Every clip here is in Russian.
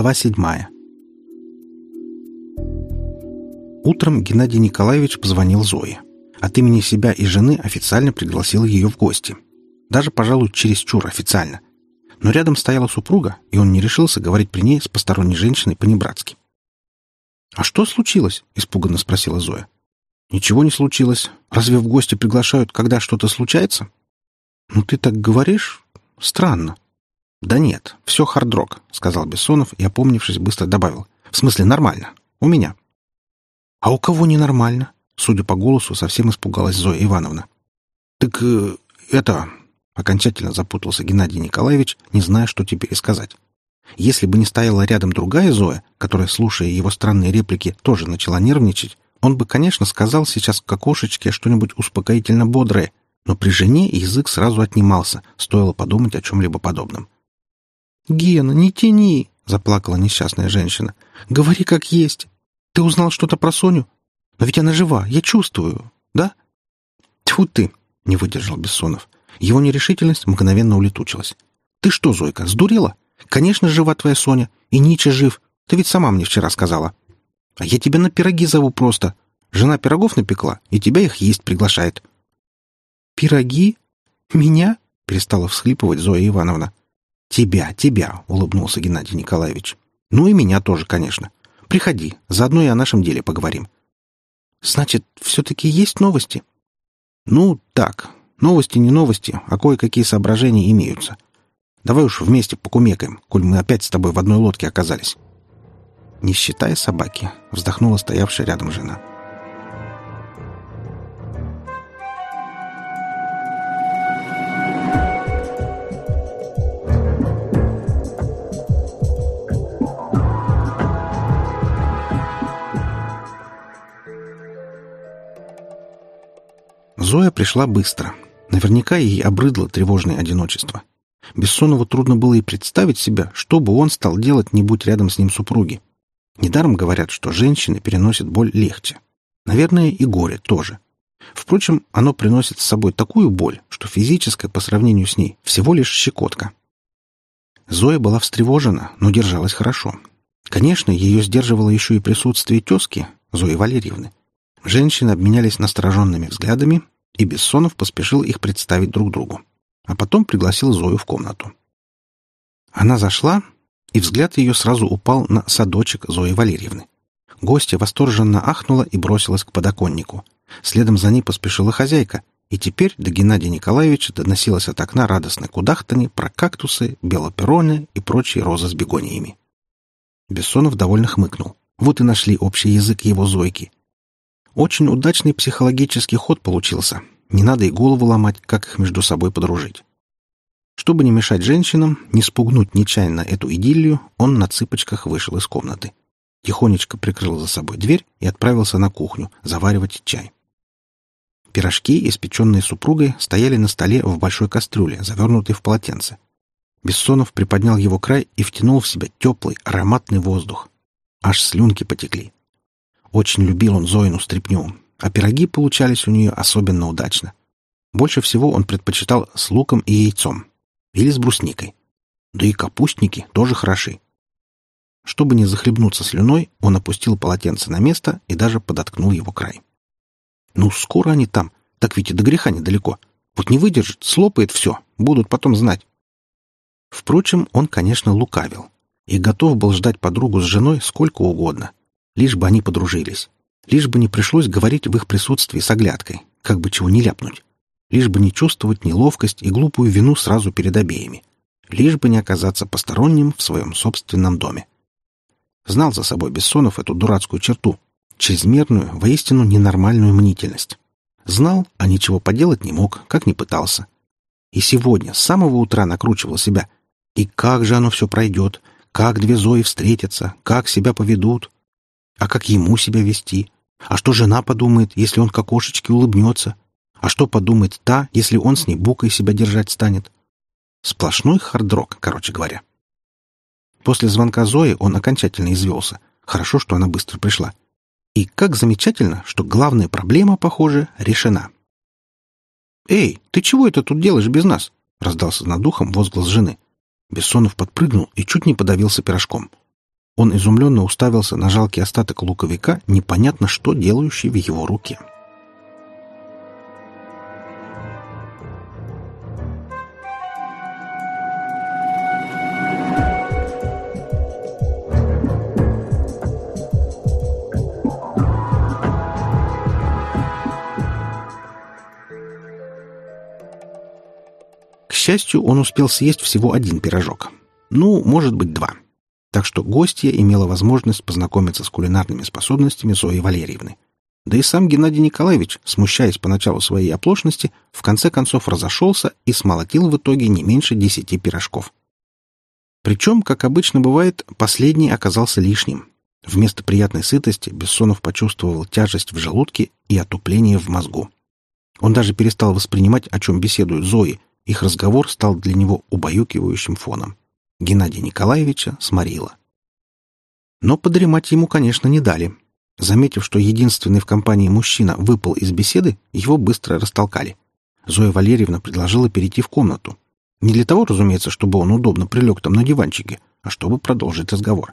Глава седьмая. Утром Геннадий Николаевич позвонил Зое. От имени себя и жены официально пригласил ее в гости. Даже, пожалуй, чересчур официально. Но рядом стояла супруга, и он не решился говорить при ней с посторонней женщиной по-небратски. «А что случилось?» — испуганно спросила Зоя. «Ничего не случилось. Разве в гости приглашают, когда что-то случается?» «Ну ты так говоришь? Странно». «Да нет, все хардрок», — сказал Бессонов и, опомнившись, быстро добавил. «В смысле, нормально. У меня». «А у кого ненормально?» Судя по голосу, совсем испугалась Зоя Ивановна. «Так э, это...» — окончательно запутался Геннадий Николаевич, не зная, что теперь сказать. Если бы не стояла рядом другая Зоя, которая, слушая его странные реплики, тоже начала нервничать, он бы, конечно, сказал сейчас к окошечке что-нибудь успокоительно бодрое, но при жене язык сразу отнимался, стоило подумать о чем-либо подобном. «Гена, не тяни!» — заплакала несчастная женщина. «Говори как есть. Ты узнал что-то про Соню? Но ведь она жива, я чувствую, да?» «Тьфу ты!» — не выдержал Бессонов. Его нерешительность мгновенно улетучилась. «Ты что, Зойка, сдурела? Конечно, жива твоя Соня. И Нича жив. Ты ведь сама мне вчера сказала. А я тебя на пироги зову просто. Жена пирогов напекла, и тебя их есть приглашает». «Пироги? Меня?» — перестала всхлипывать Зоя Ивановна. «Тебя, тебя!» — улыбнулся Геннадий Николаевич. «Ну и меня тоже, конечно. Приходи, заодно и о нашем деле поговорим». «Значит, все-таки есть новости?» «Ну, так. Новости не новости, а кое-какие соображения имеются. Давай уж вместе покумекаем, коль мы опять с тобой в одной лодке оказались». «Не считая собаки», — вздохнула стоявшая рядом жена. Зоя пришла быстро. Наверняка ей обрыдло тревожное одиночество. Бессонову трудно было и представить себя, что бы он стал делать, не будь рядом с ним супруги. Недаром говорят, что женщины переносят боль легче. Наверное, и горе тоже. Впрочем, оно приносит с собой такую боль, что физическая по сравнению с ней всего лишь щекотка. Зоя была встревожена, но держалась хорошо. Конечно, ее сдерживало еще и присутствие тезки, Зои Валерьевны. Женщины обменялись настороженными взглядами, и Бессонов поспешил их представить друг другу, а потом пригласил Зою в комнату. Она зашла, и взгляд ее сразу упал на садочек Зои Валерьевны. Гостья восторженно ахнула и бросилась к подоконнику. Следом за ней поспешила хозяйка, и теперь до Геннадия Николаевича доносилось от окна радостное кудахтанье про кактусы, белопероны и прочие розы с бегониями. Бессонов довольно хмыкнул. Вот и нашли общий язык его Зойки. Очень удачный психологический ход получился. Не надо и голову ломать, как их между собой подружить. Чтобы не мешать женщинам, не спугнуть нечаянно эту идиллию, он на цыпочках вышел из комнаты. Тихонечко прикрыл за собой дверь и отправился на кухню заваривать чай. Пирожки, испеченные супругой, стояли на столе в большой кастрюле, завернутой в полотенце. Бессонов приподнял его край и втянул в себя теплый, ароматный воздух. Аж слюнки потекли. Очень любил он Зоину стряпню, а пироги получались у нее особенно удачно. Больше всего он предпочитал с луком и яйцом. Или с брусникой. Да и капустники тоже хороши. Чтобы не захлебнуться слюной, он опустил полотенце на место и даже подоткнул его край. «Ну, скоро они там. Так ведь и до греха недалеко. Вот не выдержит, слопает все. Будут потом знать». Впрочем, он, конечно, лукавил и готов был ждать подругу с женой сколько угодно лишь бы они подружились, лишь бы не пришлось говорить в их присутствии с оглядкой, как бы чего не ляпнуть, лишь бы не чувствовать неловкость и глупую вину сразу перед обеими, лишь бы не оказаться посторонним в своем собственном доме. Знал за собой Бессонов эту дурацкую черту, чрезмерную, воистину ненормальную мнительность. Знал, а ничего поделать не мог, как не пытался. И сегодня, с самого утра накручивал себя. И как же оно все пройдет, как две Зои встретятся, как себя поведут, а как ему себя вести? А что жена подумает, если он к окошечке улыбнется? А что подумает та, если он с ней букой себя держать станет? Сплошной хардрок, короче говоря. После звонка Зои он окончательно извелся. Хорошо, что она быстро пришла. И как замечательно, что главная проблема, похоже, решена. «Эй, ты чего это тут делаешь без нас?» — раздался над ухом возглас жены. Бессонов подпрыгнул и чуть не подавился пирожком. Он изумленно уставился на жалкий остаток луковика, непонятно что делающий в его руке. К счастью, он успел съесть всего один пирожок. Ну, может быть, два. Так что гостья имела возможность познакомиться с кулинарными способностями Зои Валерьевны. Да и сам Геннадий Николаевич, смущаясь поначалу своей оплошности, в конце концов разошелся и смолотил в итоге не меньше десяти пирожков. Причем, как обычно бывает, последний оказался лишним. Вместо приятной сытости Бессонов почувствовал тяжесть в желудке и отупление в мозгу. Он даже перестал воспринимать, о чем беседуют Зои, их разговор стал для него убаюкивающим фоном. Геннадия Николаевича сморила. Но подремать ему, конечно, не дали. Заметив, что единственный в компании мужчина выпал из беседы, его быстро растолкали. Зоя Валерьевна предложила перейти в комнату. Не для того, разумеется, чтобы он удобно прилег там на диванчике, а чтобы продолжить разговор.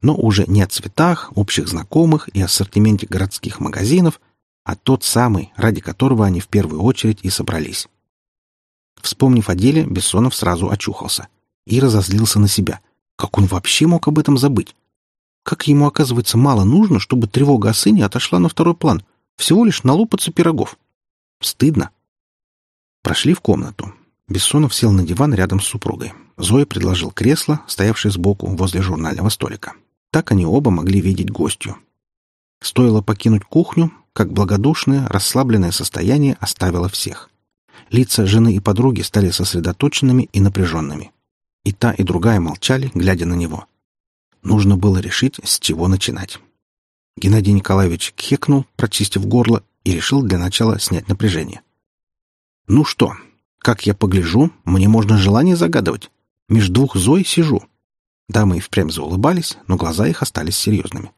Но уже не о цветах, общих знакомых и ассортименте городских магазинов, а тот самый, ради которого они в первую очередь и собрались. Вспомнив о деле, Бессонов сразу очухался — и разозлился на себя. Как он вообще мог об этом забыть? Как ему, оказывается, мало нужно, чтобы тревога о сыне отошла на второй план? Всего лишь налупаться пирогов. Стыдно. Прошли в комнату. Бессонов сел на диван рядом с супругой. Зоя предложил кресло, стоявшее сбоку возле журнального столика. Так они оба могли видеть гостью. Стоило покинуть кухню, как благодушное, расслабленное состояние оставило всех. Лица жены и подруги стали сосредоточенными и напряженными. И та, и другая молчали, глядя на него. Нужно было решить, с чего начинать. Геннадий Николаевич кхекнул, прочистив горло, и решил для начала снять напряжение. «Ну что, как я погляжу, мне можно желание загадывать. Меж двух Зой сижу». Дамы и впрямь заулыбались, но глаза их остались серьезными.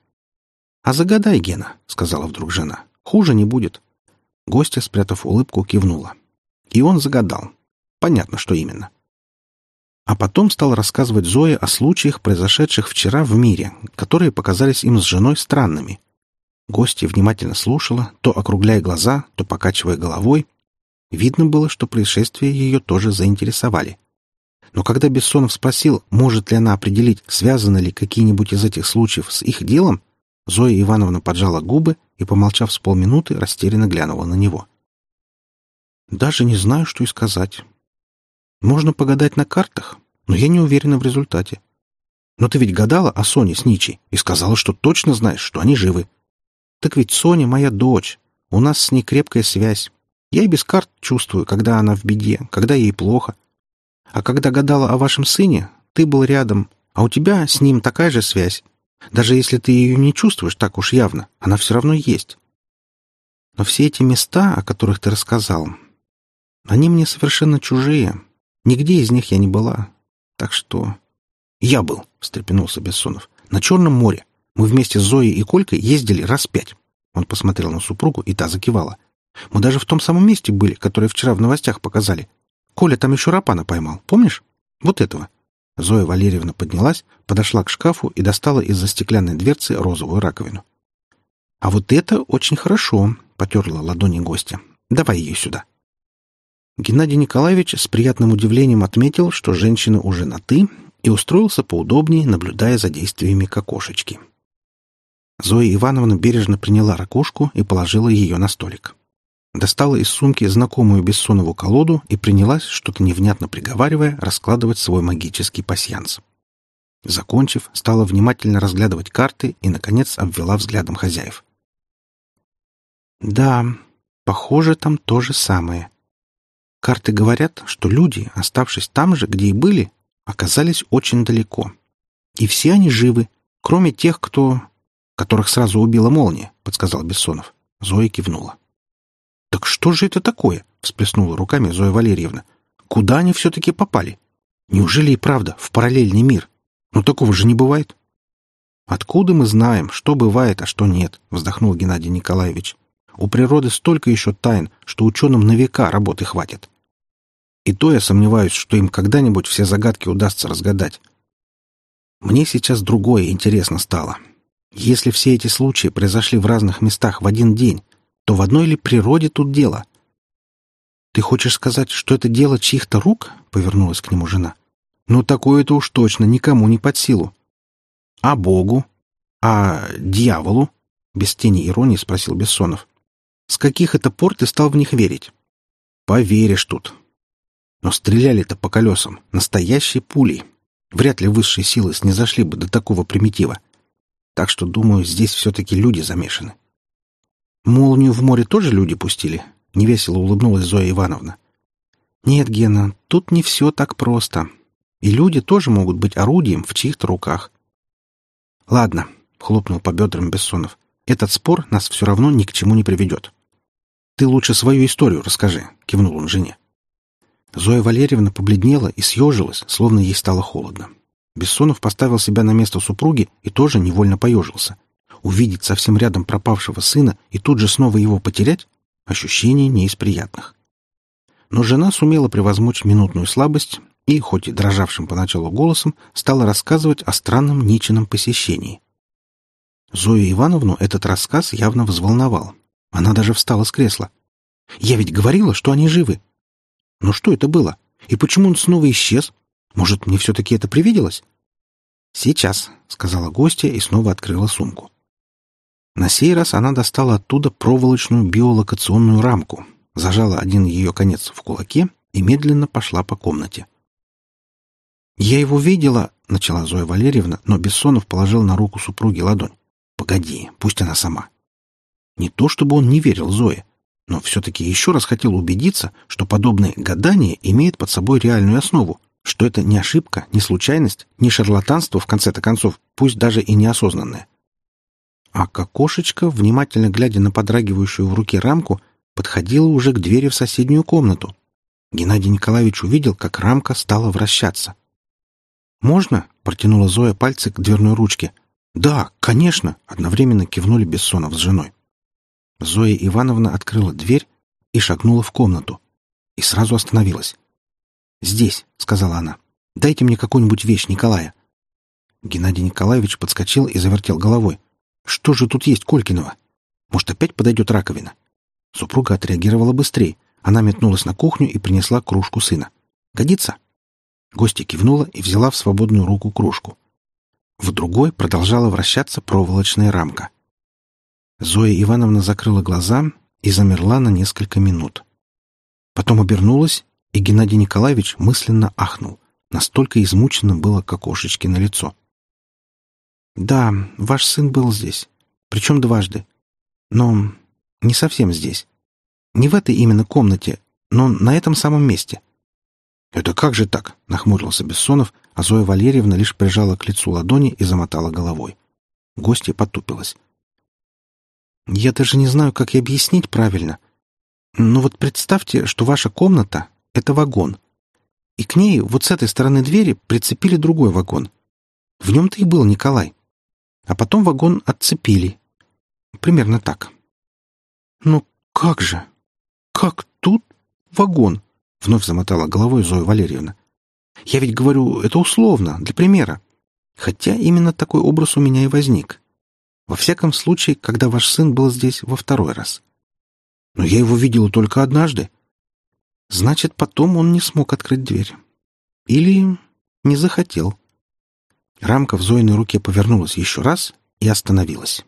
«А загадай, Гена», — сказала вдруг жена. «Хуже не будет». Гостья, спрятав улыбку, кивнула. И он загадал. Понятно, что именно. А потом стал рассказывать Зое о случаях, произошедших вчера в мире, которые показались им с женой странными. Гостья внимательно слушала, то округляя глаза, то покачивая головой. Видно было, что происшествия ее тоже заинтересовали. Но когда Бессонов спросил, может ли она определить, связаны ли какие-нибудь из этих случаев с их делом, Зоя Ивановна поджала губы и, помолчав с полминуты, растерянно глянула на него. «Даже не знаю, что и сказать. Можно погадать на картах, но я не уверена в результате. Но ты ведь гадала о Соне с Ничи и сказала, что точно знаешь, что они живы. Так ведь Соня моя дочь. У нас с ней крепкая связь. Я и без карт чувствую, когда она в беде, когда ей плохо. А когда гадала о вашем сыне, ты был рядом, а у тебя с ним такая же связь. Даже если ты ее не чувствуешь так уж явно, она все равно есть. Но все эти места, о которых ты рассказал, они мне совершенно чужие, Нигде из них я не была. Так что... Я был, — встрепенулся Бессонов. На Черном море. Мы вместе с Зоей и Колькой ездили раз пять. Он посмотрел на супругу, и та закивала. Мы даже в том самом месте были, которое вчера в новостях показали. Коля там еще рапана поймал, помнишь? Вот этого. Зоя Валерьевна поднялась, подошла к шкафу и достала из-за стеклянной дверцы розовую раковину. «А вот это очень хорошо», — потерла ладони гостя. «Давай ее сюда». Геннадий Николаевич с приятным удивлением отметил, что женщина уже на «ты», и устроился поудобнее, наблюдая за действиями кокошечки. Зоя Ивановна бережно приняла ракушку и положила ее на столик. Достала из сумки знакомую Бессонову колоду и принялась, что-то невнятно приговаривая, раскладывать свой магический пасьянс. Закончив, стала внимательно разглядывать карты и, наконец, обвела взглядом хозяев. «Да, похоже, там то же самое», Карты говорят, что люди, оставшись там же, где и были, оказались очень далеко. И все они живы, кроме тех, кто... которых сразу убила молния, — подсказал Бессонов. Зоя кивнула. «Так что же это такое?» — всплеснула руками Зоя Валерьевна. «Куда они все-таки попали? Неужели и правда в параллельный мир? Ну, такого же не бывает». «Откуда мы знаем, что бывает, а что нет?» — вздохнул Геннадий Николаевич. «У природы столько еще тайн, что ученым на века работы хватит. И то я сомневаюсь, что им когда-нибудь все загадки удастся разгадать. Мне сейчас другое интересно стало. Если все эти случаи произошли в разных местах в один день, то в одной ли природе тут дело? Ты хочешь сказать, что это дело чьих-то рук? Повернулась к нему жена. Ну, такое-то уж точно никому не под силу. А Богу? А дьяволу? Без тени иронии спросил Бессонов. С каких это пор ты стал в них верить? Поверишь тут. Но стреляли-то по колесам, настоящей пулей. Вряд ли высшие силы снизошли бы до такого примитива. Так что, думаю, здесь все-таки люди замешаны. Молнию в море тоже люди пустили? Невесело улыбнулась Зоя Ивановна. Нет, Гена, тут не все так просто. И люди тоже могут быть орудием в чьих-то руках. Ладно, хлопнул по бедрам Бессонов. Этот спор нас все равно ни к чему не приведет. Ты лучше свою историю расскажи, кивнул он жене. Зоя Валерьевна побледнела и съежилась, словно ей стало холодно. Бессонов поставил себя на место супруги и тоже невольно поежился. Увидеть совсем рядом пропавшего сына и тут же снова его потерять — ощущение не из приятных. Но жена сумела превозмочь минутную слабость и, хоть и дрожавшим поначалу голосом, стала рассказывать о странном Ничином посещении. Зою Ивановну этот рассказ явно взволновал. Она даже встала с кресла. «Я ведь говорила, что они живы!» «Но что это было? И почему он снова исчез? Может, мне все-таки это привиделось?» «Сейчас», — сказала гостья и снова открыла сумку. На сей раз она достала оттуда проволочную биолокационную рамку, зажала один ее конец в кулаке и медленно пошла по комнате. «Я его видела», — начала Зоя Валерьевна, но Бессонов положил на руку супруги ладонь. «Погоди, пусть она сама». Не то чтобы он не верил Зое, но все-таки еще раз хотел убедиться, что подобное гадание имеет под собой реальную основу, что это не ошибка, не случайность, не шарлатанство, в конце-то концов, пусть даже и неосознанное. А кокошечка, внимательно глядя на подрагивающую в руке рамку, подходила уже к двери в соседнюю комнату. Геннадий Николаевич увидел, как рамка стала вращаться. «Можно?» — протянула Зоя пальцы к дверной ручке. «Да, конечно!» — одновременно кивнули Бессонов с женой. Зоя Ивановна открыла дверь и шагнула в комнату. И сразу остановилась. «Здесь», — сказала она. «Дайте мне какую-нибудь вещь Николая». Геннадий Николаевич подскочил и завертел головой. «Что же тут есть Колькиного? Может, опять подойдет раковина?» Супруга отреагировала быстрее. Она метнулась на кухню и принесла кружку сына. «Годится?» Гостья кивнула и взяла в свободную руку кружку. В другой продолжала вращаться проволочная рамка. Зоя Ивановна закрыла глаза и замерла на несколько минут. Потом обернулась, и Геннадий Николаевич мысленно ахнул. Настолько измучено было кокошечки на лицо. «Да, ваш сын был здесь. Причем дважды. Но не совсем здесь. Не в этой именно комнате, но на этом самом месте. «Это как же так?» — нахмурился Бессонов, а Зоя Валерьевна лишь прижала к лицу ладони и замотала головой. Гостья потупилась. «Я даже не знаю, как объяснить правильно. Но вот представьте, что ваша комната — это вагон. И к ней вот с этой стороны двери прицепили другой вагон. В нем-то и был Николай. А потом вагон отцепили. Примерно так. Ну как же? Как тут вагон? Вновь замотала головой Зоя Валерьевна. «Я ведь говорю, это условно, для примера. Хотя именно такой образ у меня и возник. Во всяком случае, когда ваш сын был здесь во второй раз. Но я его видела только однажды. Значит, потом он не смог открыть дверь. Или не захотел». Рамка в Зоиной руке повернулась еще раз и остановилась.